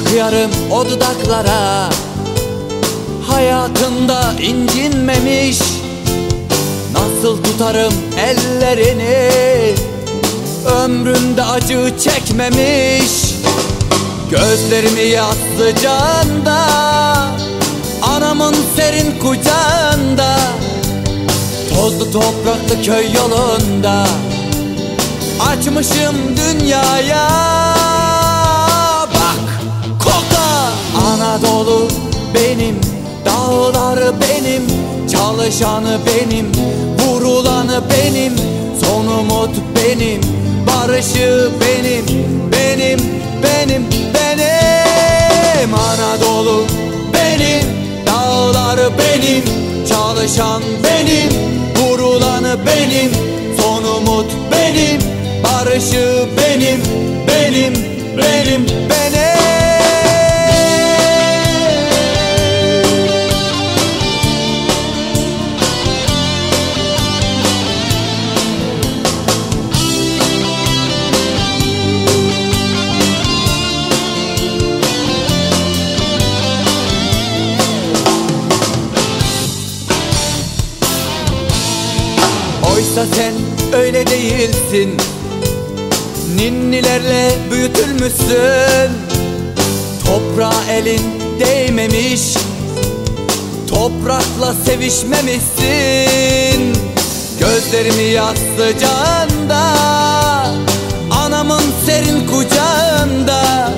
koyarım o dudaklara. Hayatında incinmemiş. Nasıl tutarım ellerini? Ömründe acı çekmemiş. Gözlerimi yattı canda. Anamın serin kucağında. Tozlu topraklı köy yolunda. Açmışım dünyaya Çalışanı benim Vurulanı benim Son umut benim Barışı benim Benim benim benim. Anadolu benim Dağları benim Çalışan benim Vurulanı benim Son umut benim Barışı benim Benim benim benim Oysa sen öyle değilsin. Ninnilerle büyütülmüşsün. Toprağa elin değmemiş. Toprakla sevişmemişsin. Gözlerimi yastı canda Anamın serin kucağında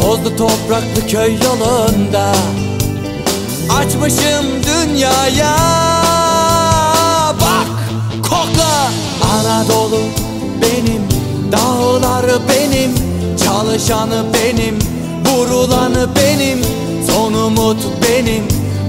Tozlu topraklı köy yolunda. Açmışım dünyaya kokla Anadolu benim Dağları benim Çalışanı benim Vurulanı benim Son umut benim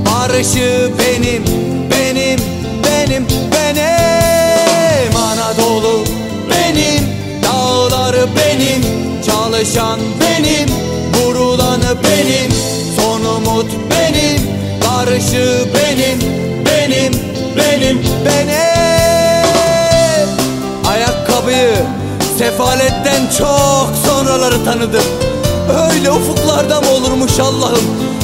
Barışı benim Benim benim benim. Anadolu benim Dağları benim Çalışan benim Vurulanı benim Son umut benim Barışı benim Benim benim benim sefaletten çok sonraları tanıdım. Öyle ufuklarda mı olurmuş Allah'ım.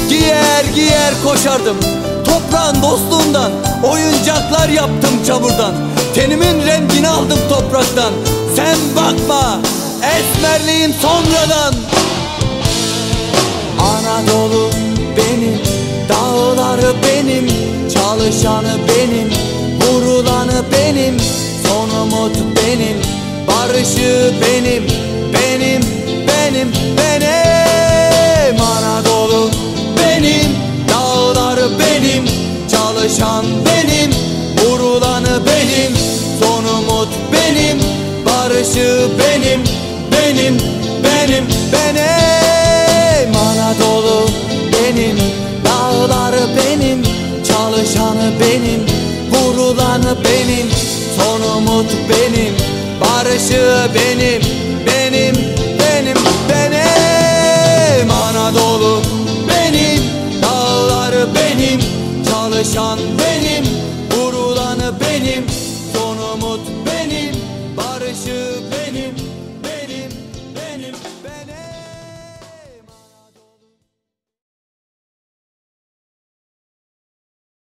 Giyer giyer koşardım. Toprağın dostluğundan Oyuncaklar yaptım çamurdan. Tenimin rengini aldım topraktan. Sen bakma Esmerliğim sonradan. Anadolu benim Dağları benim Çalışanı benim Vurulanı benim Son umut benim Barışı benim Benim benim benim. Anadolu benim Dağları benim. Çalışan benim Vurulanı benim. Son umut benim Barışı benim Benim benim benim. Anadolu benim Dağları benim. Çalışanı benim Vurulanı benim. Son umut benim Barışı benim, benim, benim, benim. Anadolu benim, dağları benim. Çalışan benim, vurulanı benim. Son umut benim, barışı benim.